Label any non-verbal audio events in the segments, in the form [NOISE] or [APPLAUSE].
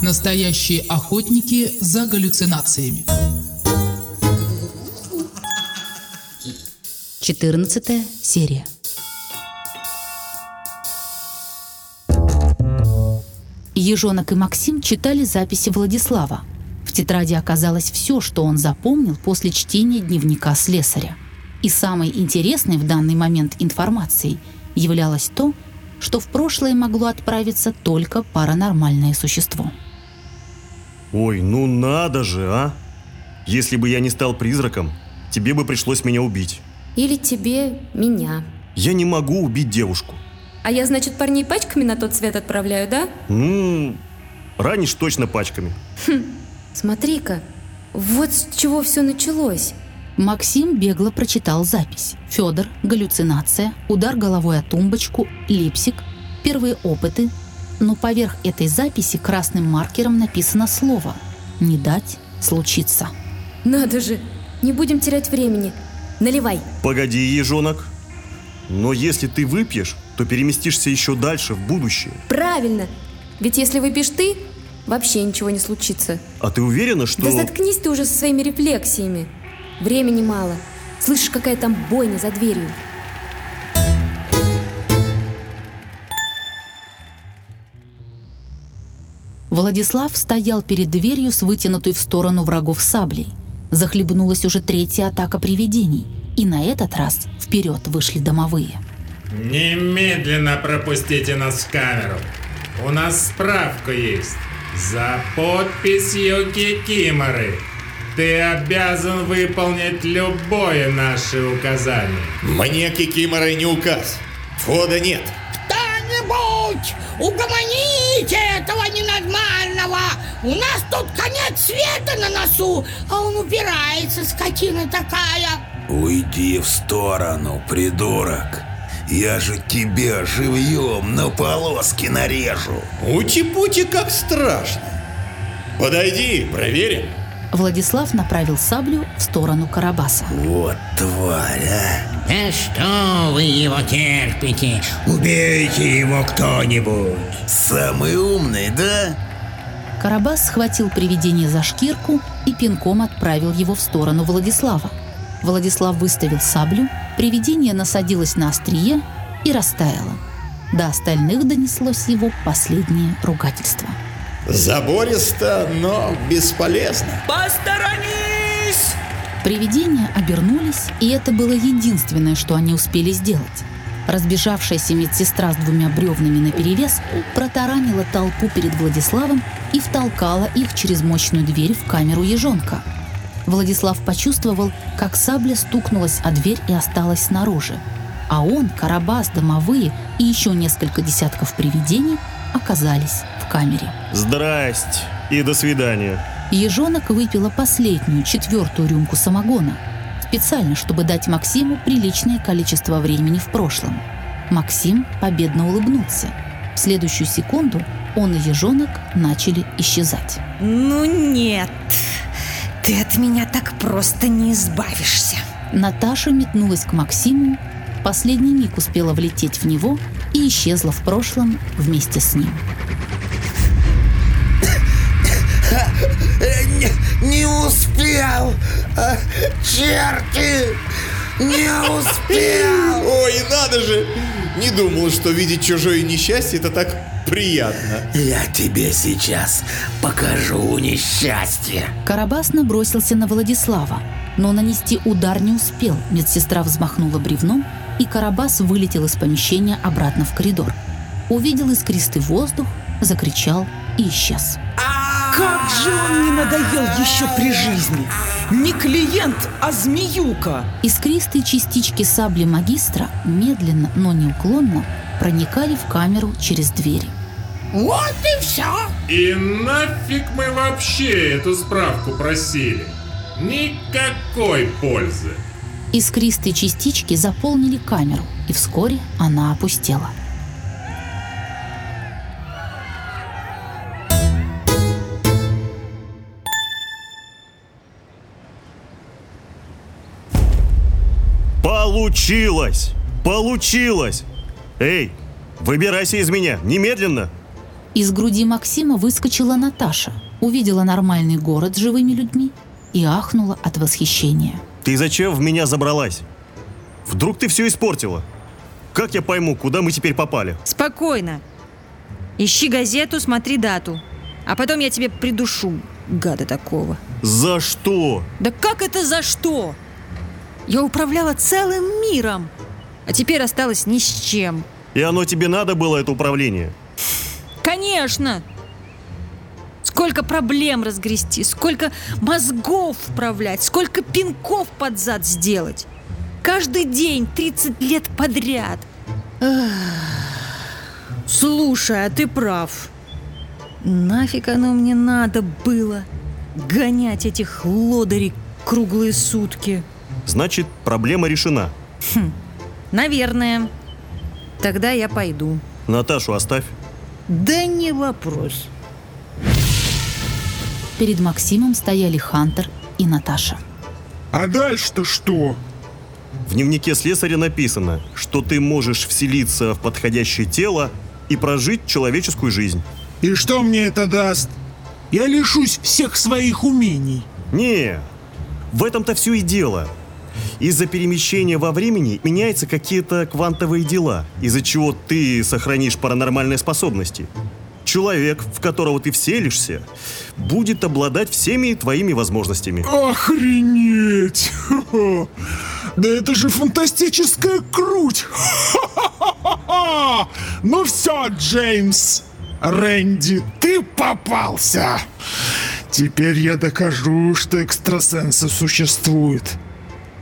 Настоящие охотники за галлюцинациями. 14 серия. Ежонок и Максим читали записи Владислава. В тетради оказалось все, что он запомнил после чтения дневника слесаря. И самой интересной в данный момент информацией являлось то, что в прошлое могло отправиться только паранормальное существо. Ой, ну надо же, а! Если бы я не стал призраком, тебе бы пришлось меня убить. Или тебе меня. Я не могу убить девушку. А я, значит, парней пачками на тот свет отправляю, да? Ну, ранишь точно пачками. Смотри-ка, вот с чего все началось. Максим бегло прочитал запись. Федор, галлюцинация, удар головой о тумбочку, липсик, первые опыты. Но поверх этой записи красным маркером написано слово «Не дать случиться». Надо же, не будем терять времени. Наливай. Погоди, ежонок. Но если ты выпьешь, то переместишься еще дальше, в будущее. Правильно. Ведь если выпьешь ты, вообще ничего не случится. А ты уверена, что... Да заткнись ты уже со своими рефлексиями. Времени мало. Слышишь, какая там бойня за дверью? Владислав стоял перед дверью с вытянутой в сторону врагов саблей. Захлебнулась уже третья атака привидений, и на этот раз вперед вышли домовые. Немедленно пропустите нас в камеру. У нас справка есть. За подписью Кикиморы. Ты обязан выполнить любое наше указание. Мне Кикиморой не указ. Входа нет. Кто-нибудь, угомоните этого ненормального! У нас тут конец света на носу, а он упирается, скотина такая! Уйди в сторону, придурок. Я же тебя живьем на полоски нарежу. Ути-пути как страшно. Подойди, проверим. Владислав направил саблю в сторону Карабаса. Вот тварь, а! Да что вы его терпите? Убейте его кто-нибудь! Самый умный, да? Карабас схватил привидение за шкирку и пинком отправил его в сторону Владислава. Владислав выставил саблю, привидение насадилось на острие и растаяло. До остальных донеслось его последнее ругательство. Забористо, но бесполезно. Посторонись! Привидения обернулись, и это было единственное, что они успели сделать. Разбежавшаяся медсестра с двумя бревнами наперевес протаранила толпу перед Владиславом и втолкала их через мощную дверь в камеру ежонка. Владислав почувствовал, как сабля стукнулась о дверь и осталась снаружи. А он, Карабас, Домовые и еще несколько десятков привидений оказались в камере. Здрасте и до свидания. Ежонок выпила последнюю, четвертую рюмку самогона. Специально, чтобы дать Максиму приличное количество времени в прошлом. Максим победно улыбнулся. В следующую секунду он и ежонок начали исчезать. Ну нет, ты от меня так просто не избавишься. Наташа метнулась к Максиму, последний миг успела влететь в него и исчезла в прошлом вместе с ним. Не, не успел! А, Черти! Не успел! [LAUGHS] Ой, надо же! Не думал, что видеть чужое несчастье это так приятно. Я тебе сейчас покажу несчастье. Карабас набросился на Владислава, но нанести удар не успел. Медсестра взмахнула бревном, и Карабас вылетел из помещения обратно в коридор. Увидел искристый воздух, закричал и исчез. Как же он не надоел еще при жизни! Не клиент, а змеюка! Искристые частички сабли магистра медленно, но неуклонно проникали в камеру через двери. Вот и все! И нафиг мы вообще эту справку просили? Никакой пользы. Искристые частички заполнили камеру, и вскоре она опустела. Получилось! Получилось! Эй, выбирайся из меня, немедленно! Из груди Максима выскочила Наташа, увидела нормальный город с живыми людьми и ахнула от восхищения. Ты зачем в меня забралась? Вдруг ты все испортила? Как я пойму, куда мы теперь попали? Спокойно. Ищи газету, смотри дату. А потом я тебе придушу, гада такого. За что? Да как это за что? Я управляла целым миром, а теперь осталась ни с чем. И оно тебе надо было, это управление? Конечно! Сколько проблем разгрести, сколько мозгов вправлять, сколько пинков под зад сделать. Каждый день, 30 лет подряд. Слушай, а ты прав. Нафиг оно мне надо было гонять этих лодырей круглые сутки. Значит, проблема решена. Хм, наверное. Тогда я пойду. Наташу оставь. Да не вопрос. Перед Максимом стояли Хантер и Наташа. А дальше-то что? В дневнике слесаря написано, что ты можешь вселиться в подходящее тело и прожить человеческую жизнь. И что мне это даст? Я лишусь всех своих умений. Не, в этом-то все и дело. Из-за перемещения во времени меняются какие-то квантовые дела, из-за чего ты сохранишь паранормальные способности. Человек, в которого ты вселишься, будет обладать всеми твоими возможностями. Охренеть! [LAUGHS] Да это же фантастическая круть! [LAUGHS] Ну все, Джеймс, Рэнди, ты попался! Теперь я докажу, что экстрасенсы существуют.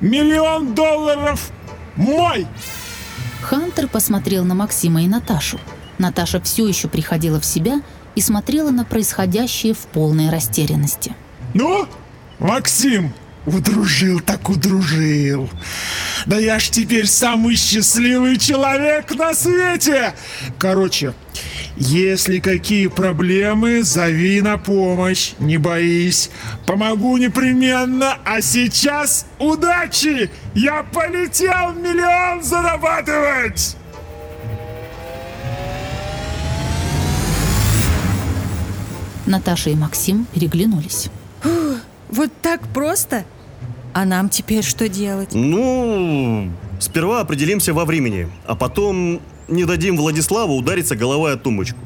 Миллион долларов мой! Хантер посмотрел на Максима и Наташу. Наташа все еще приходила в себя и смотрела на происходящее в полной растерянности. Ну, Максим, удружил так удружил. Да я ж теперь самый счастливый человек на свете! Короче, если какие проблемы, зови на помощь, не боись. Помогу непременно, а сейчас удачи! Я полетел миллион зарабатывать! Наташа и Максим переглянулись. Вот так просто? А нам теперь что делать? Ну, сперва определимся во времени, а потом не дадим Владиславу удариться головой о тумбочку.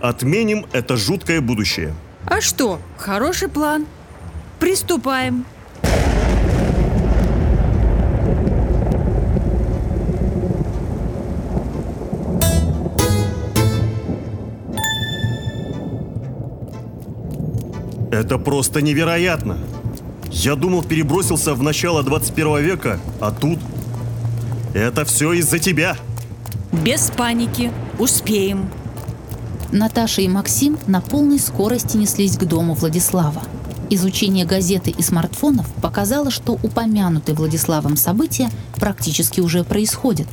Отменим это жуткое будущее. А что? Хороший план. Приступаем. Это просто невероятно. Я думал, перебросился в начало 21 века, а тут... Это все из-за тебя. Без паники. Успеем. Наташа и Максим на полной скорости неслись к дому Владислава. Изучение газеты и смартфонов показало, что упомянутые Владиславом события практически уже происходят.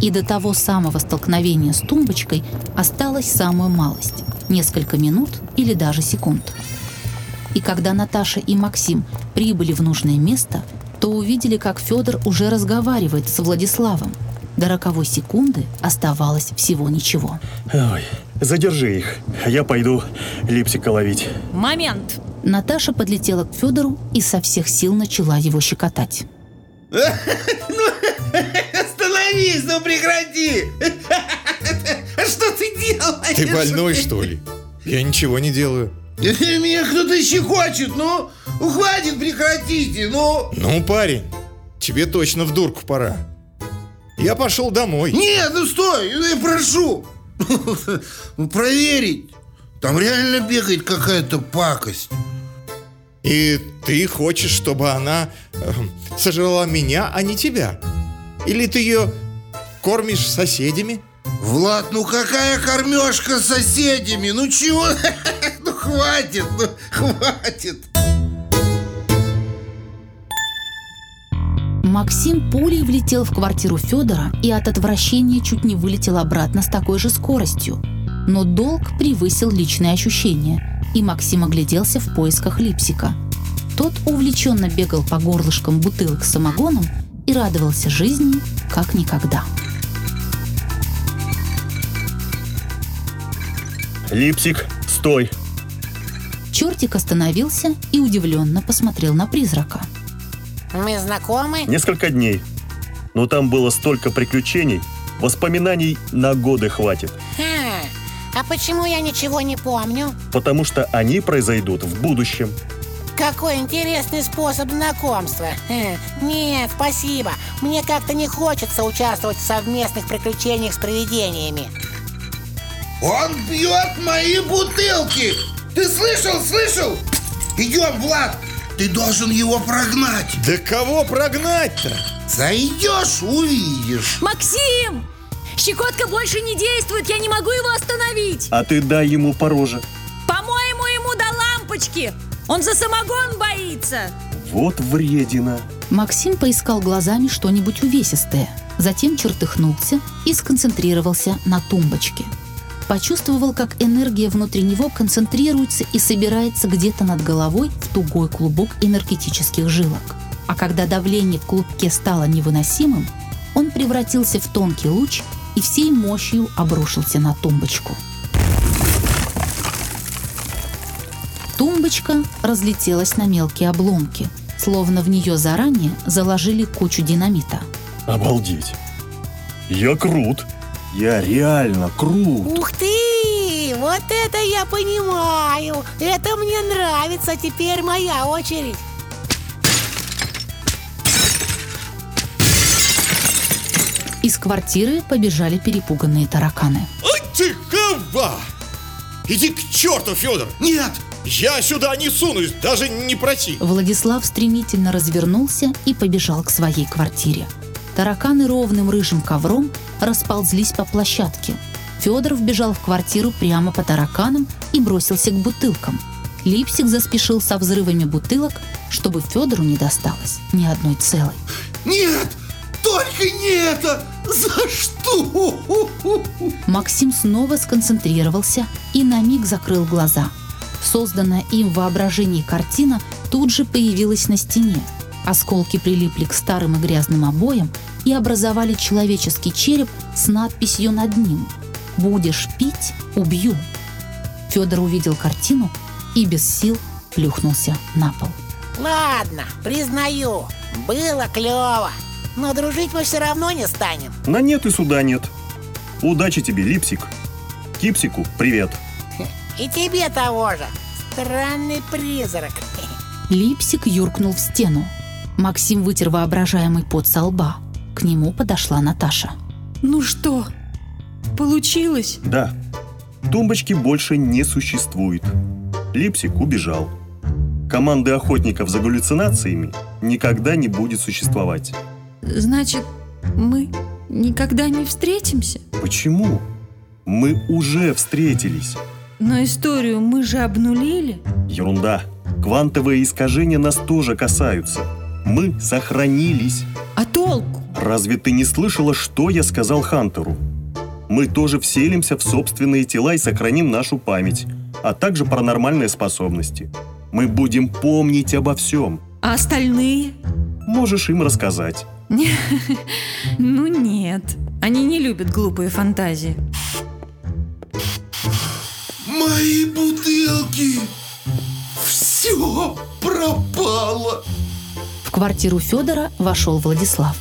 И до того самого столкновения с тумбочкой осталась самую малость – несколько минут или даже секунд. И когда Наташа и Максим прибыли в нужное место, то увидели, как Федор уже разговаривает с Владиславом. До роковой секунды оставалось всего ничего. Ой, задержи их, я пойду липсика ловить. Момент! Наташа подлетела к Федору и со всех сил начала его щекотать. [LAUGHS] Остановись, ну прекрати! [LAUGHS] Что ты делаешь? Ты больной, что ли? Я ничего не делаю. [LAUGHS] Меня кто-то щекочет, ну, хватит, прекратите, ну. Ну, парень, тебе точно в дурку пора. Я пошел домой. Нет, ну стой, я прошу. Ну, [LAUGHS] проверить. Там реально бегает какая-то пакость. И ты хочешь, чтобы она э, сожрала меня, а не тебя? Или ты ее кормишь соседями? Влад, ну какая кормежка соседями? Ну чего? [LAUGHS] Ну хватит, ну хватит. Максим пулей влетел в квартиру Федора и от отвращения чуть не вылетел обратно с такой же скоростью. Но долг превысил личные ощущения, и Максим огляделся в поисках Липсика. Тот увлеченно бегал по горлышкам бутылок с самогоном и радовался жизни как никогда. Липсик, стой. Чертик остановился и удивленно посмотрел на призрака. Мы знакомы? Несколько дней. Но там было столько приключений, воспоминаний на годы хватит. Ха, а почему я ничего не помню? Потому что они произойдут в будущем. Какой интересный способ знакомства. Хм, Нет, спасибо. Мне как-то не хочется участвовать в совместных приключениях с привидениями. Он бьет мои бутылки! Ты слышал, слышал? Идем, Влад! Ты должен его прогнать! Да кого прогнать-то? Зайдешь, увидишь! Максим! Щекотка больше не действует, я не могу его остановить! А ты дай ему по роже. По-моему, ему до лампочки! Он за самогон боится! Вот вредина. Максим поискал глазами что-нибудь увесистое, затем чертыхнулся и сконцентрировался на тумбочке. Почувствовал, как энергия внутри него концентрируется и собирается где-то над головой в тугой клубок энергетических жилок. А когда давление в клубке стало невыносимым, он превратился в тонкий луч и всей мощью обрушился на тумбочку. Тумбочка разлетелась на мелкие обломки, словно в нее заранее заложили кучу динамита. Обалдеть. Я крут. Я реально крут. Ух ты! Вот это я понимаю! Это мне нравится, теперь моя очередь. Из квартиры побежали перепуганные тараканы. Ты кова! Иди к черту, Федор! Нет! Я сюда не сунусь, даже не проси. Владислав стремительно развернулся и побежал к своей квартире. Тараканы ровным рыжим ковром расползлись по площадке. Федор вбежал в квартиру прямо по тараканам и бросился к бутылкам. Липсик заспешил со взрывами бутылок, чтобы Федору не досталось ни одной целой. Нет! Только не это! За что? Максим снова сконцентрировался и на миг закрыл глаза. Созданная им в воображении картина тут же появилась на стене. Осколки прилипли к старым и грязным обоям и образовали человеческий череп с надписью над ним «Будешь пить – убью». Федор увидел картину и без сил плюхнулся на пол. Ладно, признаю, было клево. Но дружить мы все равно не станем. На нет и суда нет. Удачи тебе, Липсик. Кипсику привет. И тебе того же. Странный призрак. Липсик юркнул в стену. Максим вытер воображаемый пот со лба. К нему подошла Наташа. Ну что, получилось? Да. Тумбочки больше не существует. Липсик убежал. Команды охотников за галлюцинациями никогда не будет существовать. Значит, мы никогда не встретимся? Почему? Мы уже встретились. Но историю мы же обнулили. Ерунда. Квантовые искажения нас тоже касаются. Мы сохранились. А толку? Разве ты не слышала, что я сказал Хантеру? Мы тоже вселимся в собственные тела и сохраним нашу память, а также паранормальные способности. Мы будем помнить обо всем. А остальные? Можешь им рассказать. [LAUGHS] Ну нет, они не любят глупые фантазии. Мои бутылки! Все пропало! В квартиру Федора вошел Владислав.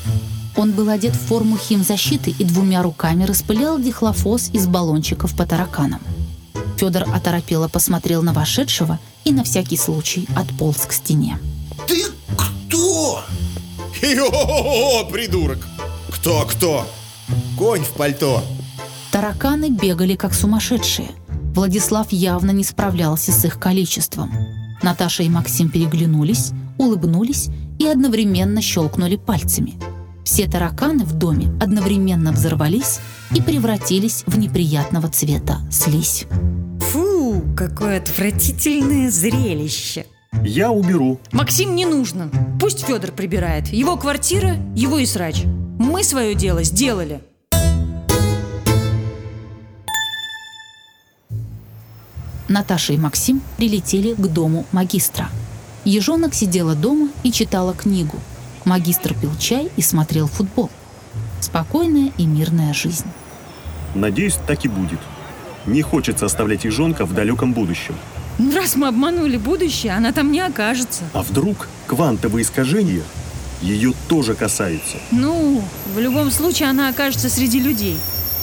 Он был одет в форму химзащиты и двумя руками распылял дихлофос из баллончиков по тараканам. Федор оторопело посмотрел на вошедшего и на всякий случай отполз к стене. Ты кто? Йо, придурок! Кто-кто? Конь в пальто. Тараканы бегали как сумасшедшие. Владислав явно не справлялся с их количеством. Наташа и Максим переглянулись, улыбнулись и одновременно щелкнули пальцами. Все тараканы в доме одновременно взорвались и превратились в неприятного цвета слизь. Фу, какое отвратительное зрелище. Я уберу. Максим не нужно. Пусть Федор прибирает. Его квартира, его и срач. Мы свое дело сделали. Наташа и Максим прилетели к дому магистра. Ежонок сидела дома и читала книгу. Магистр пил чай и смотрел футбол. Спокойная и мирная жизнь. Надеюсь, так и будет. Не хочется оставлять ежонка в далеком будущем. Ну, раз мы обманули будущее, она там не окажется. А вдруг квантовые искажения ее тоже касаются? Ну, в любом случае она окажется среди людей.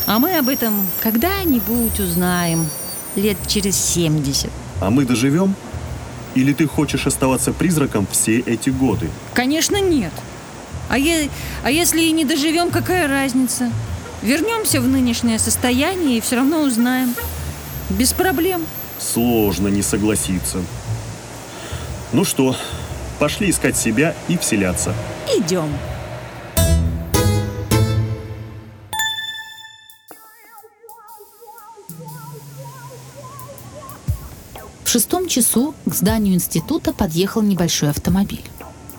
А мы об этом когда-нибудь узнаем. Лет через 70. А мы доживем? Или ты хочешь оставаться призраком все эти годы? Конечно, нет. А, е- а если и не доживем, какая разница? Вернемся в нынешнее состояние и все равно узнаем. Без проблем. Сложно не согласиться. Ну что, пошли искать себя и вселяться. Идем. Шестом часу к зданию института подъехал небольшой автомобиль.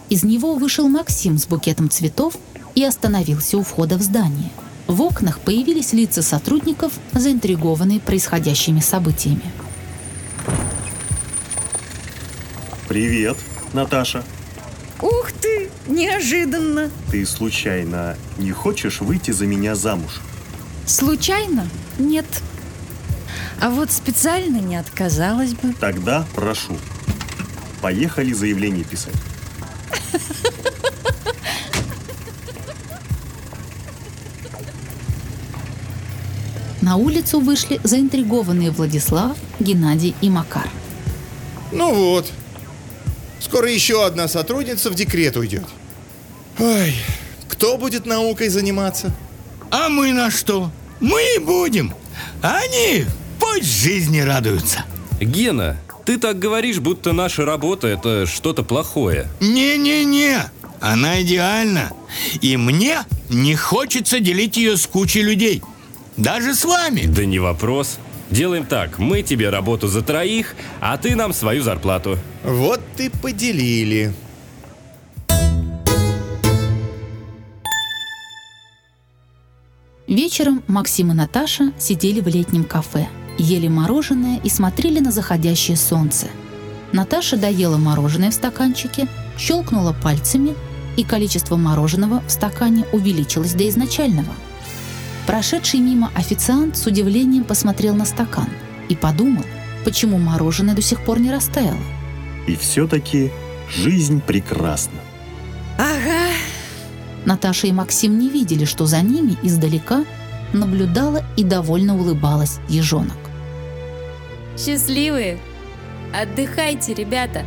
Из него вышел Максим с букетом цветов и остановился у входа в здание. В окнах появились лица сотрудников, заинтригованные происходящими событиями. Привет, Наташа. Ух ты, неожиданно. Ты случайно не хочешь выйти за меня замуж? Случайно? Нет. А вот специально не отказалась бы. Тогда прошу. Поехали заявление писать. На улицу вышли заинтригованные Владислав, Геннадий и Макар. Ну вот. Скоро еще одна сотрудница в декрет уйдет. Ой, кто будет наукой заниматься? А мы на что? Мы будем. А они пусть жизни радуются. Гена, ты так говоришь, будто наша работа это что-то плохое. Не-не-не, она идеальна. И мне не хочется делить ее с кучей людей. Даже с вами. Да не вопрос. Делаем так, мы тебе работу за троих, а ты нам свою зарплату. Вот ты поделили. Вечером Максим и Наташа сидели в летнем кафе, ели мороженое и смотрели на заходящее солнце. Наташа доела мороженое в стаканчике, щелкнула пальцами, и количество мороженого в стакане увеличилось до изначального. Прошедший мимо официант с удивлением посмотрел на стакан и подумал, почему мороженое до сих пор не растаяло. И все-таки жизнь прекрасна. Ага. Наташа и Максим не видели, что за ними издалека наблюдала и довольно улыбалась ежонок. Счастливые! Отдыхайте, ребята!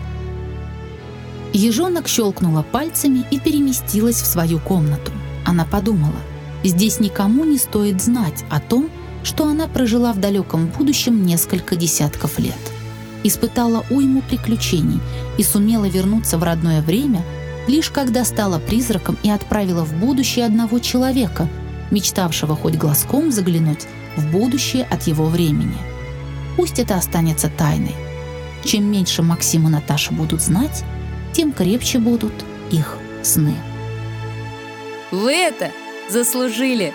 Ежонок щелкнула пальцами и переместилась в свою комнату. Она подумала, здесь никому не стоит знать о том, что она прожила в далеком будущем несколько десятков лет. Испытала уйму приключений и сумела вернуться в родное время, лишь когда стала призраком и отправила в будущее одного человека, мечтавшего хоть глазком заглянуть в будущее от его времени. Пусть это останется тайной. Чем меньше Максим и Наташа будут знать, тем крепче будут их сны. Вы это заслужили!